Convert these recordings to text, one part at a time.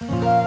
Música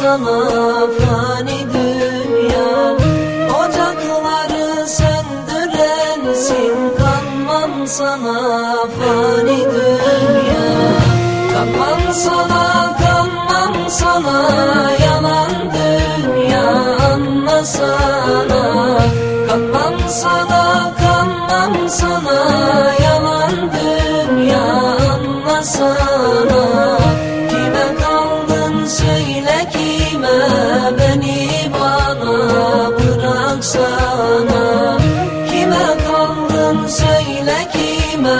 sana fani dünya. Ocakları söndürensin Kanmam sana fani dünya. Kanmam sana, kanmam sana Yalan dünya. Anlasana. Kanmam sana, kanmam sana kaldın söyle kime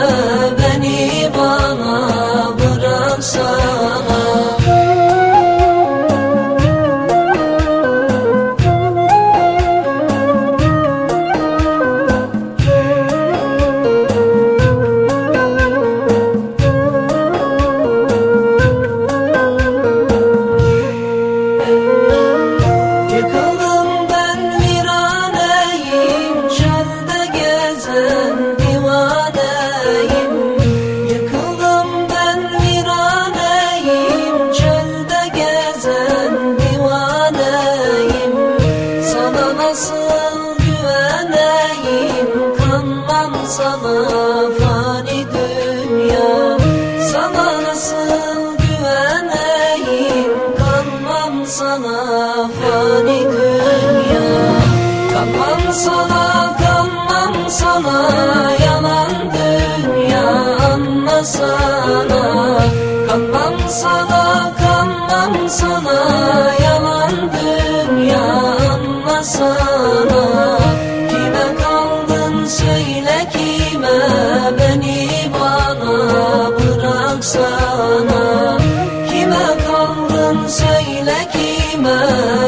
sana fani dünya. Sana nasıl güveneyim Kanmam sana fani dünya. Kanmam sana kanmam sana Yalan dünya. Anlasana Kanmam sana kanmam sana kaldın söyle kime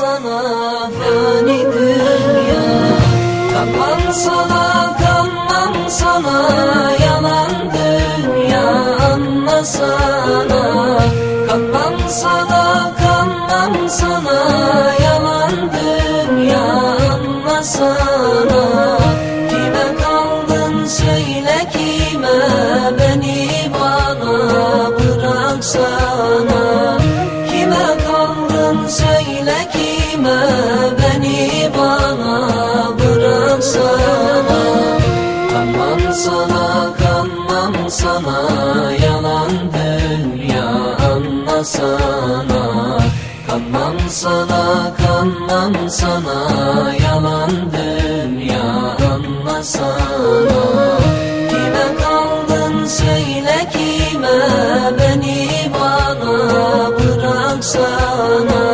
sana fani dünya. Kanmam sana kanmam sana yalan dünya. Anlasana Kanmam sana kanmam sana yalan dünya. Anlasana melekime beni bana bıraksana Kanmam sana kanmam sana. Yalan dünya anlasana Kanmam sana kanmam sana. Anlasana Kime kaldın söyle kime. Beni bana bıraksana